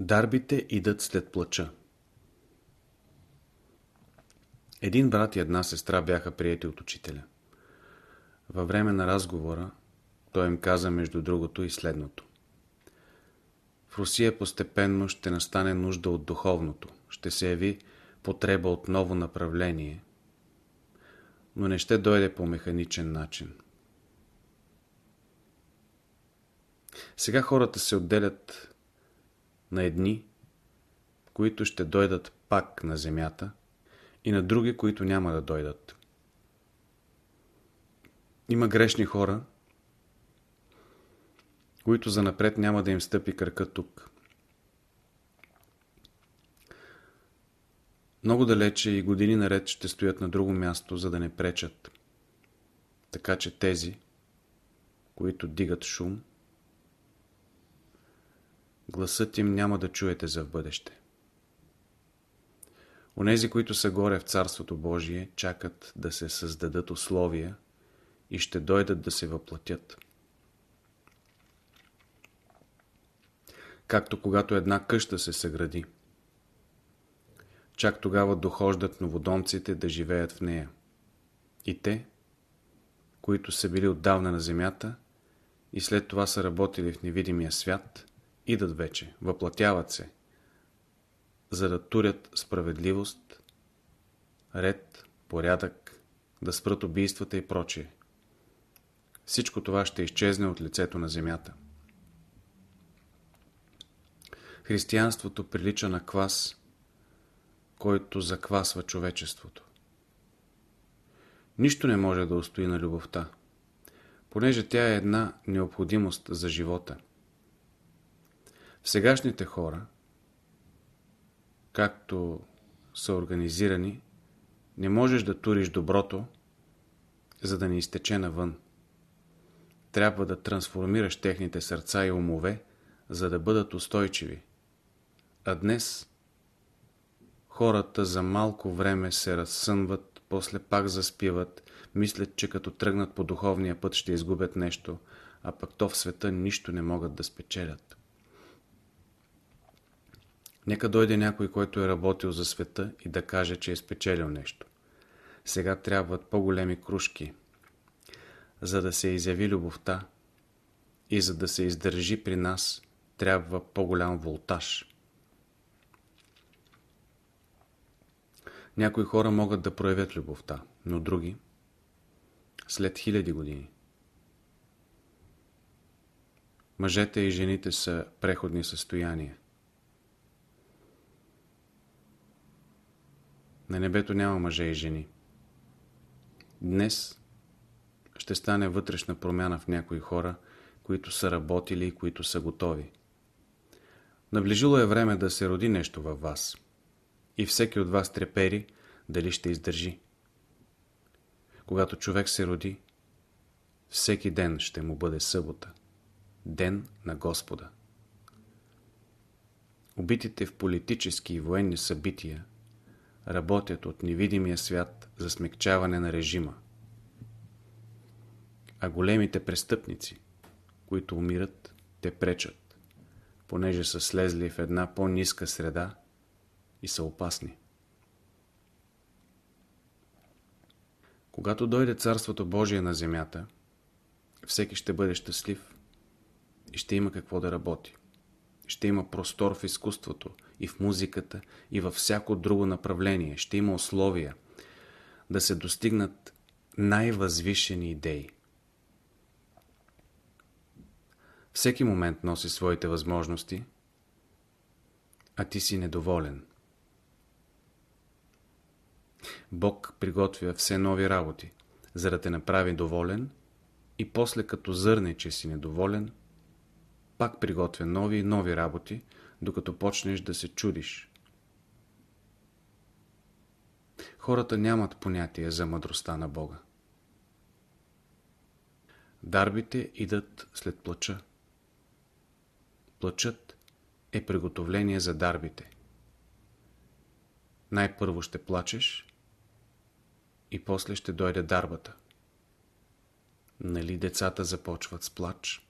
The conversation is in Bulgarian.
Дарбите идат след плача. Един брат и една сестра бяха приети от учителя. Във време на разговора той им каза между другото и следното. В Русия постепенно ще настане нужда от духовното, ще се яви потреба от ново направление, но не ще дойде по механичен начин. Сега хората се отделят на едни, които ще дойдат пак на земята, и на други, които няма да дойдат. Има грешни хора, които занапред няма да им стъпи кръка тук. Много далече и години наред ще стоят на друго място, за да не пречат. Така че тези, които дигат шум, гласът им няма да чуете за в бъдеще. Онези, които са горе в Царството Божие, чакат да се създадат условия и ще дойдат да се въплатят. Както когато една къща се съгради. Чак тогава дохождат новодомците да живеят в нея. И те, които са били отдавна на земята и след това са работили в невидимия свят, идат вече, въплатяват се, за да турят справедливост, ред, порядък, да спрат убийствата и прочие. Всичко това ще изчезне от лицето на земята. Християнството прилича на квас, който заквасва човечеството. Нищо не може да устои на любовта, понеже тя е една необходимост за живота. Сегашните хора – както са организирани, не можеш да туриш доброто, за да не изтече навън. Трябва да трансформираш техните сърца и умове, за да бъдат устойчиви. А днес хората за малко време се разсънват, после пак заспиват, мислят, че като тръгнат по духовния път ще изгубят нещо, а пък то в света нищо не могат да спечелят. Нека дойде някой, който е работил за света и да каже, че е спечелил нещо. Сега трябват по-големи кружки, за да се изяви любовта и за да се издържи при нас, трябва по-голям волтаж. Някои хора могат да проявят любовта, но други след хиляди години. Мъжете и жените са преходни състояния. На небето няма мъже и жени. Днес ще стане вътрешна промяна в някои хора, които са работили и които са готови. Наближило е време да се роди нещо във вас. И всеки от вас трепери дали ще издържи. Когато човек се роди, всеки ден ще му бъде събота. Ден на Господа. Убитите в политически и военни събития – работят от невидимия свят за смягчаване на режима. А големите престъпници, които умират, те пречат, понеже са слезли в една по-ниска среда и са опасни. Когато дойде Царството Божие на земята, всеки ще бъде щастлив и ще има какво да работи. Ще има простор в изкуството, и в музиката, и във всяко друго направление. Ще има условия да се достигнат най-възвишени идеи. Всеки момент носи своите възможности, а ти си недоволен. Бог приготвя все нови работи, за да те направи доволен и после като зърне, че си недоволен, пак приготвя нови и нови работи, докато почнеш да се чудиш. Хората нямат понятие за мъдростта на Бога. Дарбите идат след плача. Плачът е приготовление за дарбите. Най-първо ще плачеш и после ще дойде дарбата. Нали децата започват с плач?